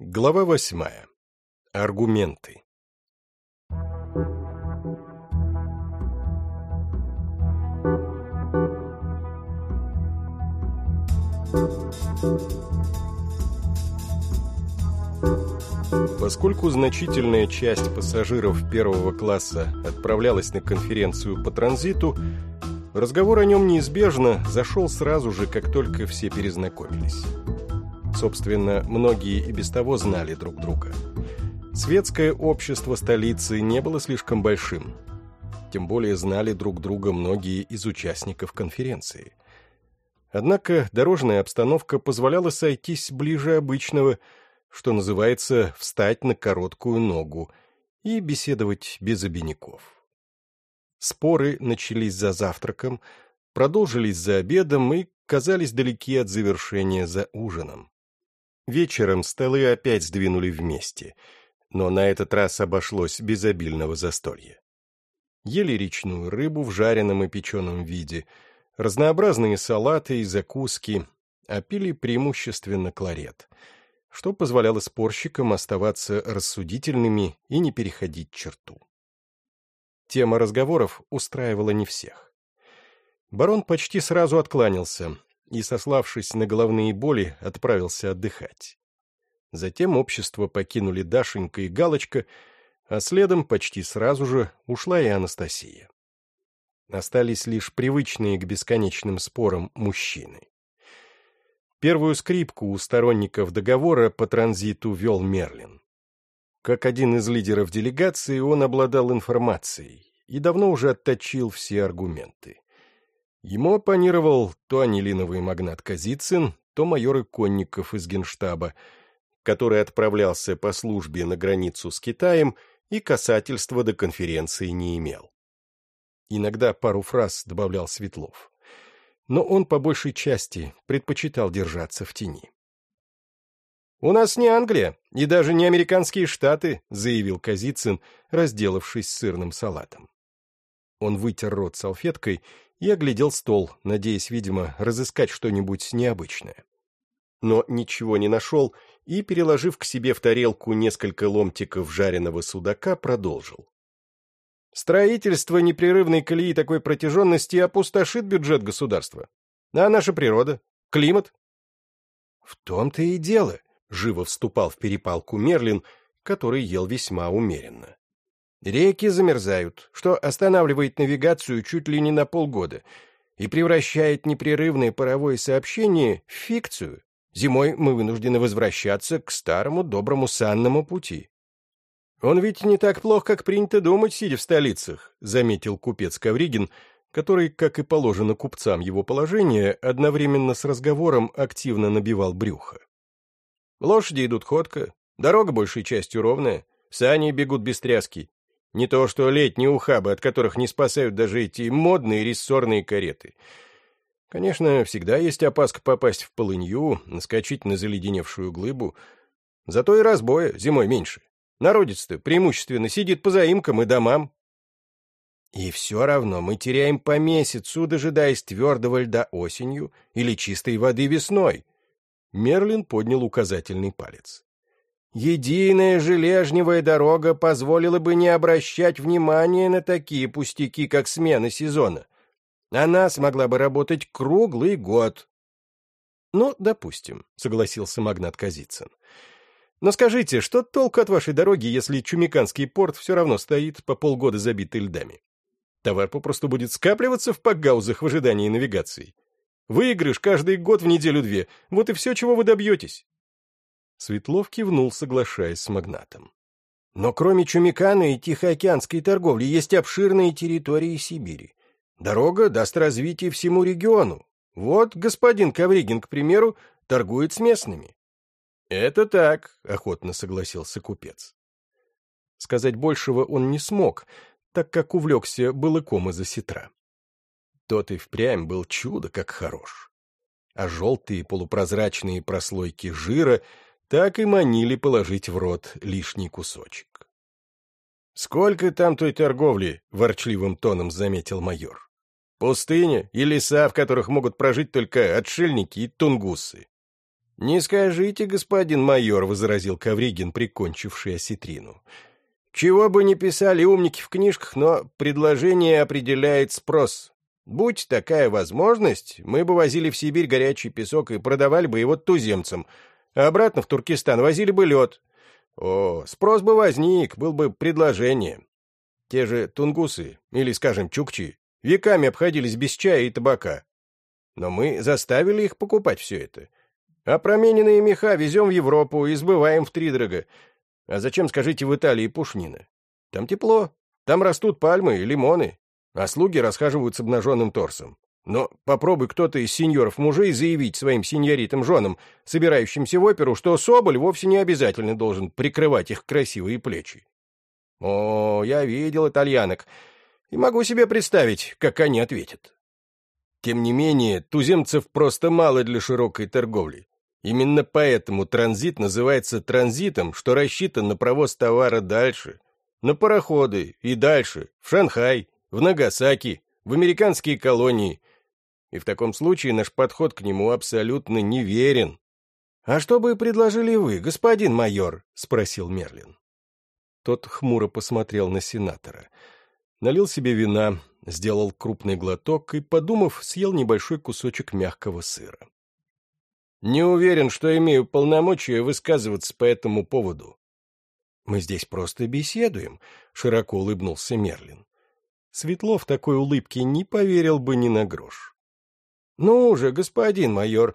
Глава восьмая. Аргументы. Поскольку значительная часть пассажиров первого класса отправлялась на конференцию по транзиту, разговор о нем неизбежно зашел сразу же, как только все перезнакомились. Собственно, многие и без того знали друг друга. Светское общество столицы не было слишком большим. Тем более знали друг друга многие из участников конференции. Однако дорожная обстановка позволяла сойтись ближе обычного, что называется «встать на короткую ногу» и беседовать без обиняков. Споры начались за завтраком, продолжились за обедом и казались далеки от завершения за ужином. Вечером столы опять сдвинули вместе, но на этот раз обошлось без обильного застолья. Ели речную рыбу в жареном и печеном виде, разнообразные салаты и закуски, а пили преимущественно кларет, что позволяло спорщикам оставаться рассудительными и не переходить черту. Тема разговоров устраивала не всех. Барон почти сразу откланялся, и, сославшись на головные боли, отправился отдыхать. Затем общество покинули Дашенька и Галочка, а следом почти сразу же ушла и Анастасия. Остались лишь привычные к бесконечным спорам мужчины. Первую скрипку у сторонников договора по транзиту вел Мерлин. Как один из лидеров делегации, он обладал информацией и давно уже отточил все аргументы. Ему оппонировал то анилиновый магнат Казицын, то майор Иконников из генштаба, который отправлялся по службе на границу с Китаем и касательства до конференции не имел. Иногда пару фраз добавлял Светлов. Но он по большей части предпочитал держаться в тени. «У нас не Англия и даже не американские штаты», заявил Казицын, разделавшись сырным салатом. Он вытер рот салфеткой и оглядел стол, надеясь, видимо, разыскать что-нибудь необычное. Но ничего не нашел и, переложив к себе в тарелку несколько ломтиков жареного судака, продолжил. Строительство непрерывной колеи такой протяженности опустошит бюджет государства. А наша природа? Климат? В том-то и дело, — живо вступал в перепалку Мерлин, который ел весьма умеренно. Реки замерзают, что останавливает навигацию чуть ли не на полгода и превращает непрерывное паровое сообщение в фикцию. Зимой мы вынуждены возвращаться к старому доброму санному пути. «Он ведь не так плох, как принято думать, сидя в столицах», — заметил купец Ковригин, который, как и положено купцам его положения, одновременно с разговором активно набивал брюхо. «Лошади идут ходко, дорога большей частью ровная, сани бегут без тряски, не то что летние ухабы, от которых не спасают даже эти модные рессорные кареты. Конечно, всегда есть опаска попасть в полынью, наскочить на заледеневшую глыбу. Зато и разбоя зимой меньше. Народец-то преимущественно сидит по заимкам и домам. И все равно мы теряем по месяцу, дожидаясь твердого льда осенью или чистой воды весной. Мерлин поднял указательный палец. Единая железневая дорога позволила бы не обращать внимания на такие пустяки, как смена сезона. Она смогла бы работать круглый год. — Ну, допустим, — согласился магнат Казицын. — Но скажите, что толку от вашей дороги, если Чумиканский порт все равно стоит по полгода забитый льдами? Товар попросту будет скапливаться в пакгаузах в ожидании навигации. Выигрыш каждый год в неделю-две. Вот и все, чего вы добьетесь. Светлов кивнул, соглашаясь с магнатом. Но кроме Чумикана и Тихоокеанской торговли есть обширные территории Сибири. Дорога даст развитие всему региону. Вот господин Ковригин, к примеру, торгует с местными. — Это так, — охотно согласился купец. Сказать большего он не смог, так как увлекся балыком из-за сетра. Тот и впрямь был чудо как хорош. А желтые полупрозрачные прослойки жира — так и манили положить в рот лишний кусочек. «Сколько там той торговли?» — ворчливым тоном заметил майор. «Пустыня и леса, в которых могут прожить только отшельники и тунгусы». «Не скажите, господин майор», — возразил Ковригин, прикончивший осетрину. «Чего бы ни писали умники в книжках, но предложение определяет спрос. Будь такая возможность, мы бы возили в Сибирь горячий песок и продавали бы его туземцам, а обратно в Туркестан возили бы лед. О, спрос бы возник, был бы предложение. Те же тунгусы, или, скажем, чукчи, веками обходились без чая и табака. Но мы заставили их покупать все это. А промененные меха везем в Европу и сбываем в втридорога. А зачем, скажите, в Италии пушнина? Там тепло, там растут пальмы и лимоны, а слуги расхаживают с обнаженным торсом. Но попробуй кто-то из сеньоров-мужей заявить своим сеньоритам женам, собирающимся в оперу, что Соболь вовсе не обязательно должен прикрывать их красивые плечи. О, я видел итальянок, и могу себе представить, как они ответят. Тем не менее, туземцев просто мало для широкой торговли. Именно поэтому транзит называется транзитом, что рассчитан на провоз товара дальше, на пароходы и дальше, в Шанхай, в Нагасаки, в американские колонии. И в таком случае наш подход к нему абсолютно неверен. «А что бы предложили вы, господин майор?» — спросил Мерлин. Тот хмуро посмотрел на сенатора. Налил себе вина, сделал крупный глоток и, подумав, съел небольшой кусочек мягкого сыра. «Не уверен, что имею полномочия высказываться по этому поводу». «Мы здесь просто беседуем», — широко улыбнулся Мерлин. Светлов такой улыбки не поверил бы ни на грош. «Ну же, господин майор,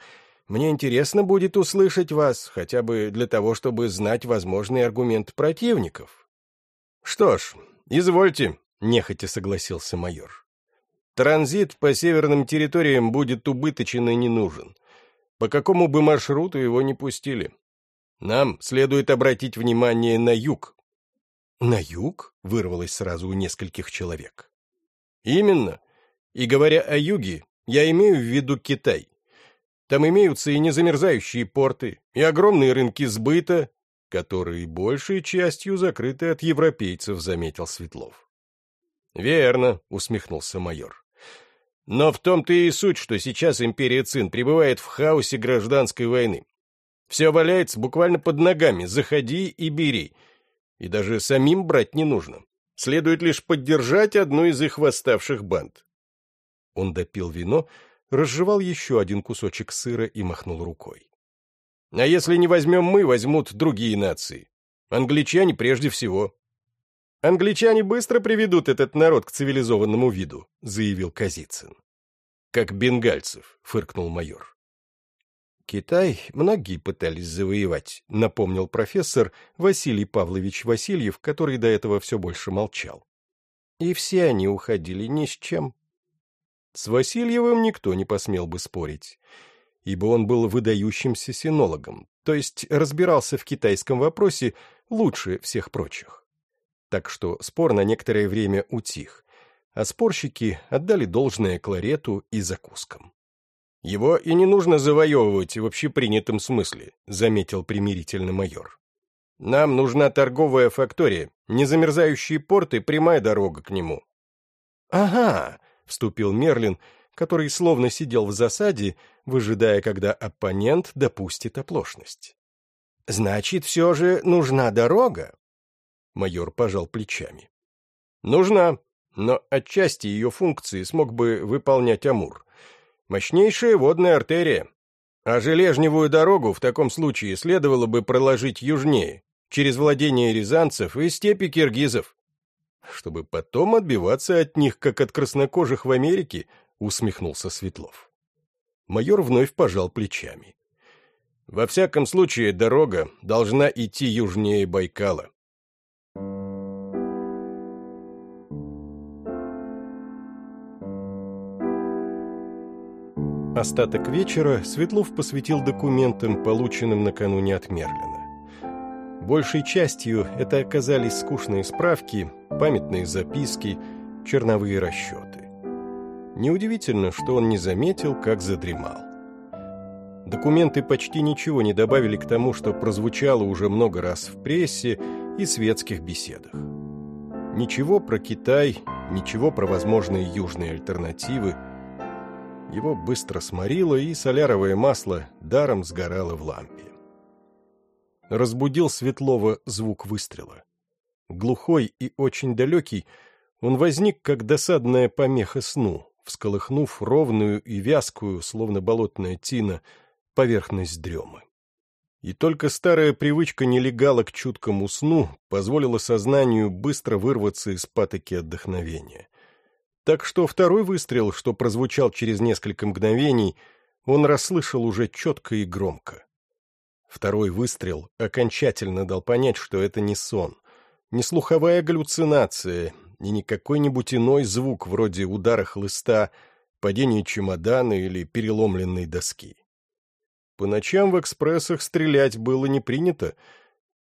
мне интересно будет услышать вас, хотя бы для того, чтобы знать возможные аргументы противников». «Что ж, извольте», — нехотя согласился майор. «Транзит по северным территориям будет убыточен и не нужен. По какому бы маршруту его не пустили. Нам следует обратить внимание на юг». «На юг?» — вырвалось сразу у нескольких человек. Именно. И говоря о юге, я имею в виду Китай. Там имеются и незамерзающие порты, и огромные рынки сбыта, которые большей частью закрыты от европейцев, заметил Светлов. Верно, усмехнулся майор. Но в том-то и суть, что сейчас империя Цин пребывает в хаосе гражданской войны. Все валяется буквально под ногами, заходи и бери. И даже самим брать не нужно. Следует лишь поддержать одну из их восставших банд. Он допил вино, разжевал еще один кусочек сыра и махнул рукой. А если не возьмем мы, возьмут другие нации. Англичане прежде всего. Англичане быстро приведут этот народ к цивилизованному виду, заявил Казицын. Как бенгальцев, фыркнул майор. Китай многие пытались завоевать, напомнил профессор Василий Павлович Васильев, который до этого все больше молчал. И все они уходили ни с чем. С Васильевым никто не посмел бы спорить, ибо он был выдающимся синологом, то есть разбирался в китайском вопросе лучше всех прочих. Так что спор на некоторое время утих, а спорщики отдали должное кларету и закускам. Его и не нужно завоевывать в общепринятом смысле, заметил примирительно майор. Нам нужна торговая фактория, незамерзающие порты, прямая дорога к нему. Ага, вступил Мерлин, который словно сидел в засаде, выжидая, когда оппонент допустит оплошность. Значит, все же нужна дорога? Майор пожал плечами. Нужна, но отчасти ее функции смог бы выполнять Амур. Мощнейшая водная артерия. А железневую дорогу в таком случае следовало бы проложить южнее, через владение рязанцев и степи киргизов. Чтобы потом отбиваться от них, как от краснокожих в Америке, усмехнулся Светлов. Майор вновь пожал плечами. Во всяком случае, дорога должна идти южнее Байкала. Остаток вечера Светлов посвятил документам, полученным накануне от Мерлина. Большей частью это оказались скучные справки, памятные записки, черновые расчеты. Неудивительно, что он не заметил, как задремал. Документы почти ничего не добавили к тому, что прозвучало уже много раз в прессе и светских беседах. Ничего про Китай, ничего про возможные южные альтернативы – Его быстро сморило, и соляровое масло даром сгорало в лампе. Разбудил Светлова звук выстрела. Глухой и очень далекий, он возник, как досадная помеха сну, всколыхнув ровную и вязкую, словно болотная тина, поверхность дремы. И только старая привычка нелегала к чуткому сну позволила сознанию быстро вырваться из патоки отдохновения. Так что второй выстрел, что прозвучал через несколько мгновений, он расслышал уже четко и громко. Второй выстрел окончательно дал понять, что это не сон, не слуховая галлюцинация и не какой-нибудь иной звук вроде удара хлыста, падения чемодана или переломленной доски. По ночам в экспрессах стрелять было не принято,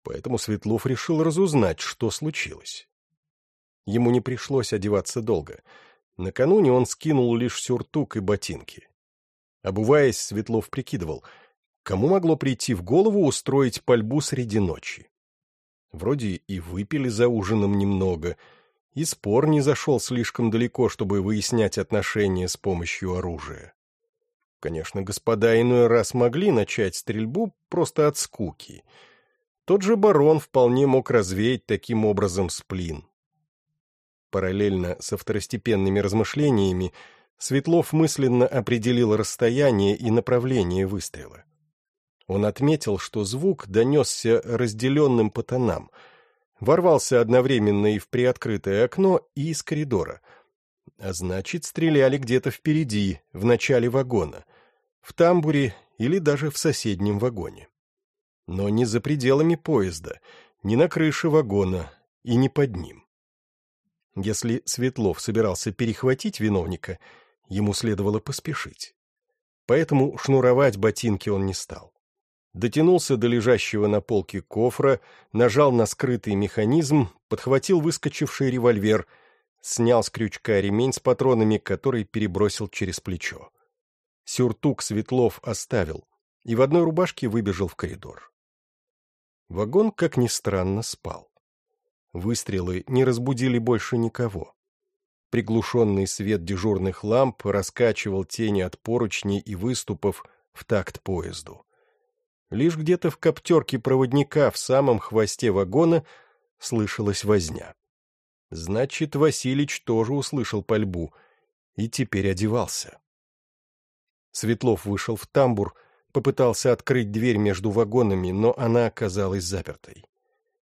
поэтому Светлов решил разузнать, что случилось. Ему не пришлось одеваться долго — Накануне он скинул лишь сюртук и ботинки. Обуваясь, Светлов прикидывал, кому могло прийти в голову устроить пальбу среди ночи. Вроде и выпили за ужином немного, и спор не зашел слишком далеко, чтобы выяснять отношения с помощью оружия. Конечно, господа иной раз могли начать стрельбу просто от скуки. Тот же барон вполне мог развеять таким образом сплин. Параллельно со второстепенными размышлениями Светлов мысленно определил расстояние и направление выстрела. Он отметил, что звук донесся разделенным по тонам, ворвался одновременно и в приоткрытое окно, и из коридора. А значит, стреляли где-то впереди, в начале вагона, в тамбуре или даже в соседнем вагоне. Но не за пределами поезда, не на крыше вагона и не под ним. Если Светлов собирался перехватить виновника, ему следовало поспешить. Поэтому шнуровать ботинки он не стал. Дотянулся до лежащего на полке кофра, нажал на скрытый механизм, подхватил выскочивший револьвер, снял с крючка ремень с патронами, который перебросил через плечо. Сюртук Светлов оставил и в одной рубашке выбежал в коридор. Вагон, как ни странно, спал. Выстрелы не разбудили больше никого. Приглушенный свет дежурных ламп раскачивал тени от поручней и выступов в такт поезду. Лишь где-то в коптерке проводника в самом хвосте вагона слышалась возня. Значит, Василич тоже услышал пальбу и теперь одевался. Светлов вышел в тамбур, попытался открыть дверь между вагонами, но она оказалась запертой.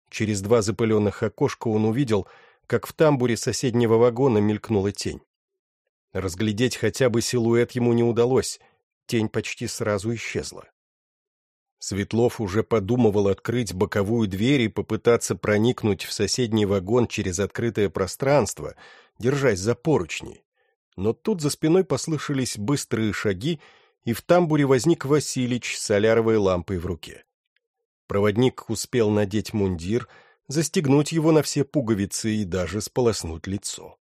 Через два запыленных окошка он увидел, как в тамбуре соседнего вагона мелькнула тень. Разглядеть хотя бы силуэт ему не удалось, тень почти сразу исчезла. Светлов уже подумывал открыть боковую дверь и попытаться проникнуть в соседний вагон через открытое пространство, держась за поручни. Но тут за спиной послышались быстрые шаги, и в тамбуре возник Василич с соляровой лампой в руке. Проводник успел надеть мундир, застегнуть его на все пуговицы и даже сполоснуть лицо.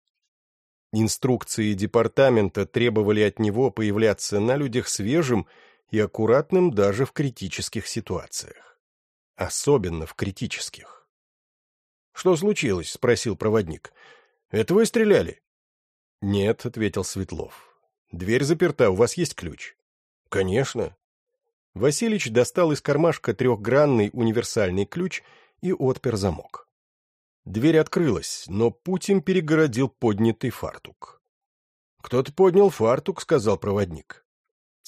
Инструкции департамента требовали от него появляться на людях свежим и аккуратным даже в критических ситуациях. Особенно в критических. «Что случилось?» — спросил проводник. «Это вы стреляли?» «Нет», — ответил Светлов. «Дверь заперта, у вас есть ключ?» «Конечно. Василич достал из кармашка трехгранный универсальный ключ и отпер замок. Дверь открылась, но путь им перегородил поднятый фартук. «Кто-то поднял фартук», — сказал проводник.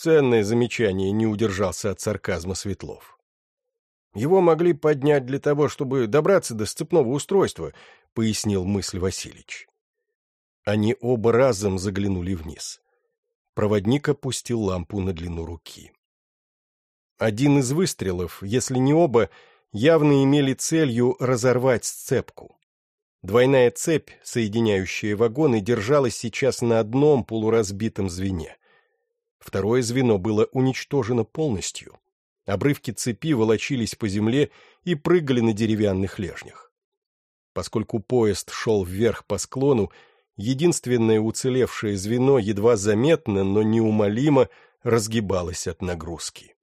Ценное замечание не удержался от сарказма Светлов. «Его могли поднять для того, чтобы добраться до сцепного устройства», — пояснил мысль Василич. Они оба разом заглянули вниз. Проводник опустил лампу на длину руки. Один из выстрелов, если не оба, явно имели целью разорвать сцепку. Двойная цепь, соединяющая вагоны, держалась сейчас на одном полуразбитом звене. Второе звено было уничтожено полностью. Обрывки цепи волочились по земле и прыгали на деревянных лежнях. Поскольку поезд шел вверх по склону, единственное уцелевшее звено едва заметно, но неумолимо разгибалось от нагрузки.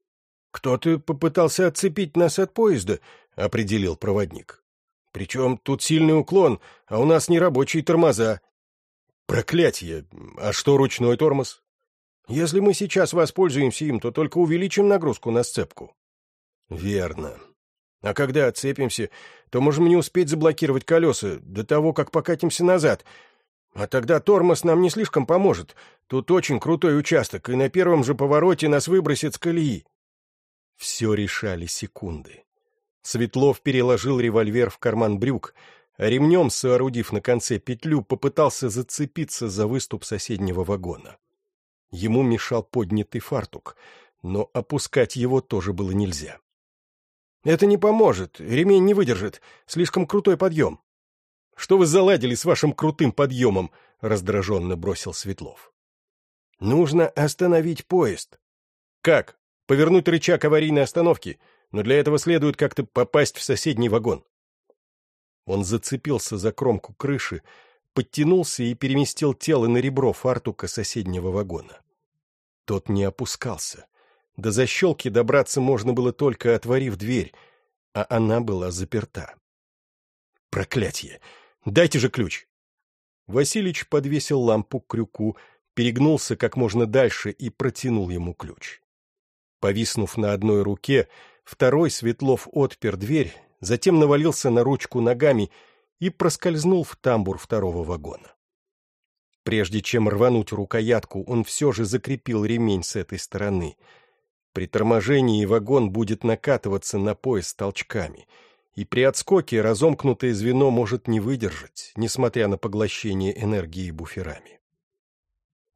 «Кто-то попытался отцепить нас от поезда», — определил проводник. «Причем тут сильный уклон, а у нас не рабочие тормоза». «Проклятье! А что ручной тормоз?» Если мы сейчас воспользуемся им, то только увеличим нагрузку на сцепку. Верно. А когда отцепимся, то можем не успеть заблокировать колеса до того, как покатимся назад. А тогда тормоз нам не слишком поможет. Тут очень крутой участок, и на первом же повороте нас выбросит с колеи. Все решали секунды. Светлов переложил револьвер в карман брюк, а ремнем, соорудив на конце петлю, попытался зацепиться за выступ соседнего вагона. Ему мешал поднятый фартук, но опускать его тоже было нельзя. «Это не поможет, ремень не выдержит, слишком крутой подъем». «Что вы заладили с вашим крутым подъемом?» — раздраженно бросил Светлов. «Нужно остановить поезд». «Как? Повернуть рычаг аварийной остановки? Но для этого следует как-то попасть в соседний вагон». Он зацепился за кромку крыши, подтянулся и переместил тело на ребро фартука соседнего вагона. Тот не опускался. До защелки добраться можно было только отворив дверь, а она была заперта. Проклятье! Дайте же ключ! Василич подвесил лампу к крюку, перегнулся как можно дальше и протянул ему ключ. Повиснув на одной руке, второй Светлов отпер дверь, затем навалился на ручку ногами и проскользнул в тамбур второго вагона. Прежде чем рвануть рукоятку, он все же закрепил ремень с этой стороны. При торможении вагон будет накатываться на пояс толчками, и при отскоке разомкнутое звено может не выдержать, несмотря на поглощение энергии буферами.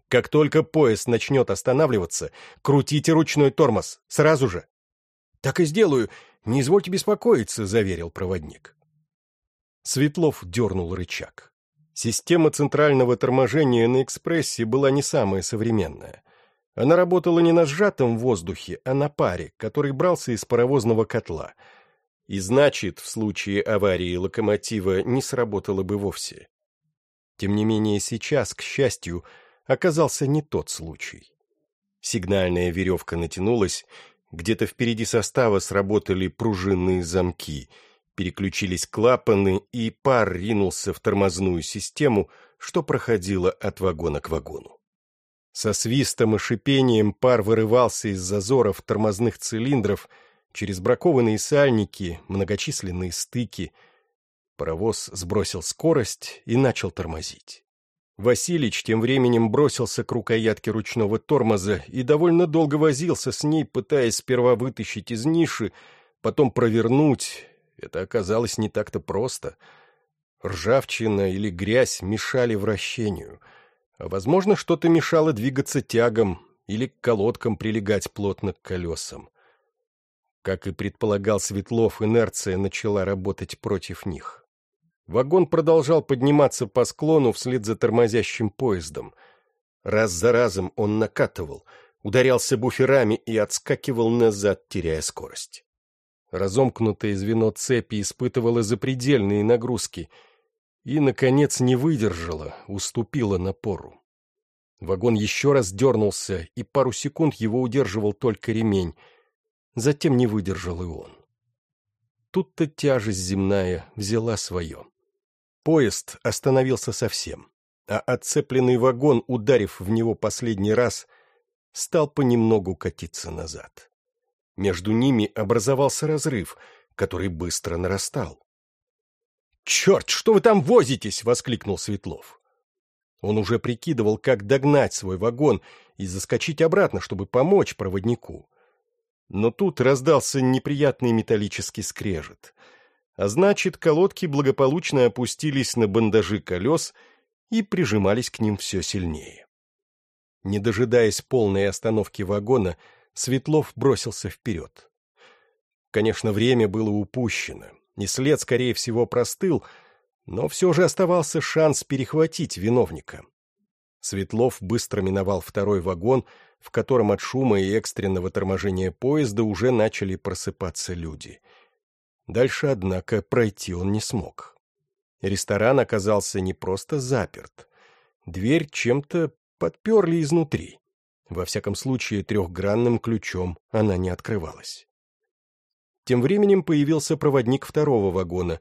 Как только поезд начнет останавливаться, крутите ручной тормоз, сразу же. — Так и сделаю, не извольте беспокоиться, — заверил проводник. Светлов дернул рычаг. Система центрального торможения на экспрессе была не самая современная. Она работала не на сжатом воздухе, а на паре, который брался из паровозного котла. И значит, в случае аварии локомотива не сработало бы вовсе. Тем не менее, сейчас, к счастью, оказался не тот случай. Сигнальная веревка натянулась, где-то впереди состава сработали пружинные замки — переключились клапаны, и пар ринулся в тормозную систему, что проходило от вагона к вагону. Со свистом и шипением пар вырывался из зазоров тормозных цилиндров через бракованные сальники, многочисленные стыки. Паровоз сбросил скорость и начал тормозить. Василич тем временем бросился к рукоятке ручного тормоза и довольно долго возился с ней, пытаясь сперва вытащить из ниши, потом провернуть, это оказалось не так-то просто. Ржавчина или грязь мешали вращению, а, возможно, что-то мешало двигаться тягом или к колодкам прилегать плотно к колесам. Как и предполагал Светлов, инерция начала работать против них. Вагон продолжал подниматься по склону вслед за тормозящим поездом. Раз за разом он накатывал, ударялся буферами и отскакивал назад, теряя скорость. Разомкнутое звено цепи испытывало запредельные нагрузки и, наконец, не выдержало, уступило напору. Вагон еще раз дернулся, и пару секунд его удерживал только ремень. Затем не выдержал и он. Тут-то тяжесть земная взяла свое. Поезд остановился совсем, а отцепленный вагон, ударив в него последний раз, стал понемногу катиться назад. Между ними образовался разрыв, который быстро нарастал. «Черт, что вы там возитесь?» — воскликнул Светлов. Он уже прикидывал, как догнать свой вагон и заскочить обратно, чтобы помочь проводнику. Но тут раздался неприятный металлический скрежет. А значит, колодки благополучно опустились на бандажи колес и прижимались к ним все сильнее. Не дожидаясь полной остановки вагона, Светлов бросился вперед. Конечно, время было упущено, и след, скорее всего, простыл, но все же оставался шанс перехватить виновника. Светлов быстро миновал второй вагон, в котором от шума и экстренного торможения поезда уже начали просыпаться люди. Дальше, однако, пройти он не смог. Ресторан оказался не просто заперт. Дверь чем-то подперли изнутри. Во всяком случае, трехгранным ключом она не открывалась. Тем временем появился проводник второго вагона.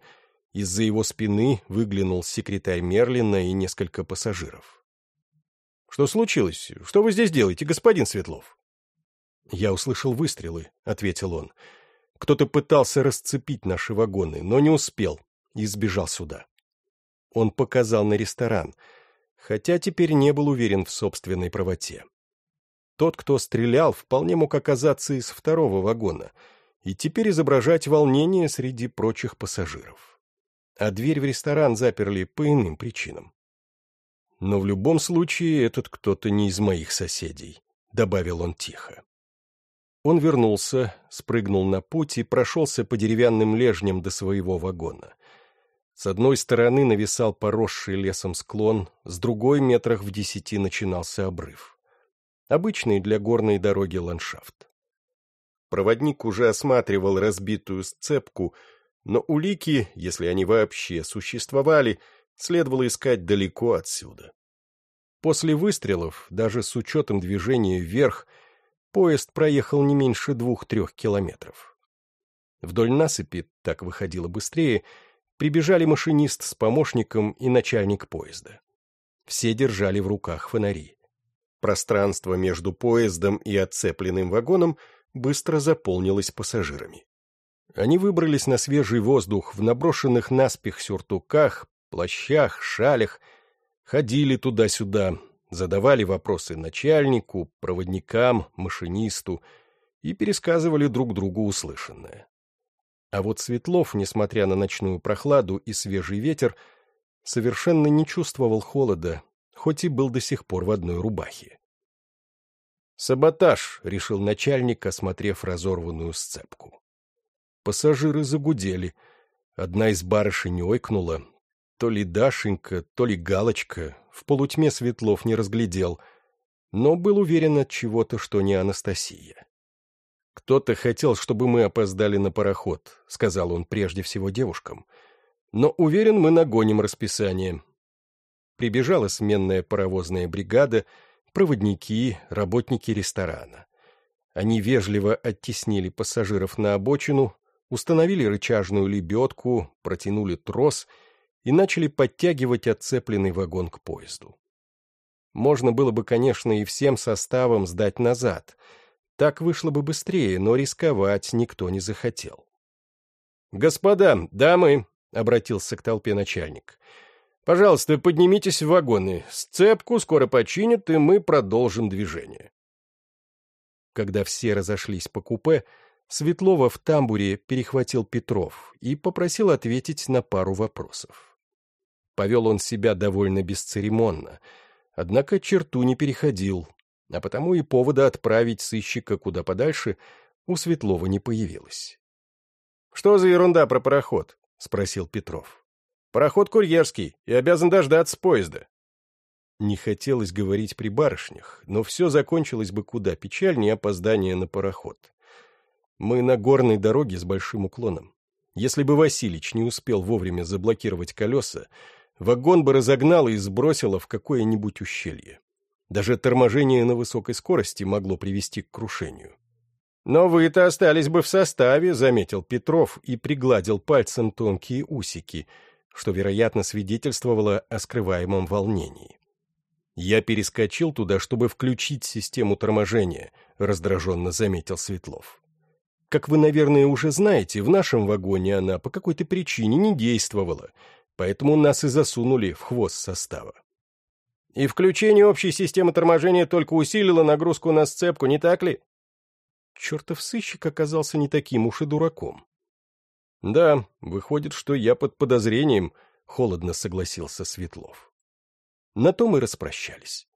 Из-за его спины выглянул секретарь Мерлина и несколько пассажиров. Что случилось? Что вы здесь делаете, господин Светлов? Я услышал выстрелы, — ответил он. Кто-то пытался расцепить наши вагоны, но не успел и сбежал сюда. Он показал на ресторан, хотя теперь не был уверен в собственной правоте. Тот, кто стрелял, вполне мог оказаться из второго вагона и теперь изображать волнение среди прочих пассажиров. А дверь в ресторан заперли по иным причинам. Но в любом случае этот кто-то не из моих соседей, — добавил он тихо. Он вернулся, спрыгнул на путь и прошелся по деревянным лежням до своего вагона. С одной стороны нависал поросший лесом склон, с другой метрах в десяти начинался обрыв. Обычный для горной дороги ландшафт. Проводник уже осматривал разбитую сцепку, но улики, если они вообще существовали, следовало искать далеко отсюда. После выстрелов, даже с учетом движения вверх, поезд проехал не меньше двух-трех километров. Вдоль насыпи, так выходило быстрее, прибежали машинист с помощником и начальник поезда. Все держали в руках фонари. Пространство между поездом и отцепленным вагоном быстро заполнилось пассажирами. Они выбрались на свежий воздух в наброшенных наспех сюртуках, плащах, шалях, ходили туда-сюда, задавали вопросы начальнику, проводникам, машинисту и пересказывали друг другу услышанное. А вот Светлов, несмотря на ночную прохладу и свежий ветер, совершенно не чувствовал холода, хоть и был до сих пор в одной рубахе. «Саботаж», — решил начальник, осмотрев разорванную сцепку. Пассажиры загудели. Одна из барышень ойкнула. То ли Дашенька, то ли Галочка, в полутьме Светлов не разглядел, но был уверен от чего-то, что не Анастасия. «Кто-то хотел, чтобы мы опоздали на пароход», — сказал он прежде всего девушкам. «Но уверен, мы нагоним расписание». Прибежала сменная паровозная бригада, проводники, работники ресторана. Они вежливо оттеснили пассажиров на обочину, установили рычажную лебедку, протянули трос — и начали подтягивать отцепленный вагон к поезду. Можно было бы, конечно, и всем составом сдать назад. Так вышло бы быстрее, но рисковать никто не захотел. «Господа, дамы!» — обратился к толпе начальник. «Пожалуйста, поднимитесь в вагоны. Сцепку скоро починят, и мы продолжим движение». Когда все разошлись по купе, Светлова в тамбуре перехватил Петров и попросил ответить на пару вопросов. Повел он себя довольно бесцеремонно, однако черту не переходил, а потому и повода отправить сыщика куда подальше у Светлова не появилось. — Что за ерунда про пароход? — спросил Петров. — Пароход курьерский и обязан дождаться поезда. Не хотелось говорить при барышнях, но все закончилось бы куда печальнее опоздания на пароход. Мы на горной дороге с большим уклоном. Если бы Василич не успел вовремя заблокировать колеса, вагон бы разогнало и сбросило в какое-нибудь ущелье. Даже торможение на высокой скорости могло привести к крушению. «Но вы-то остались бы в составе», — заметил Петров и пригладил пальцем тонкие усики, что, вероятно, свидетельствовало о скрываемом волнении. «Я перескочил туда, чтобы включить систему торможения», — раздраженно заметил Светлов. «Как вы, наверное, уже знаете, в нашем вагоне она по какой-то причине не действовала, поэтому нас и засунули в хвост состава. И включение общей системы торможения только усилило нагрузку на сцепку, не так ли? Чертов сыщик оказался не таким уж и дураком. Да, выходит, что я под подозрением, — холодно согласился Светлов. На то мы распрощались.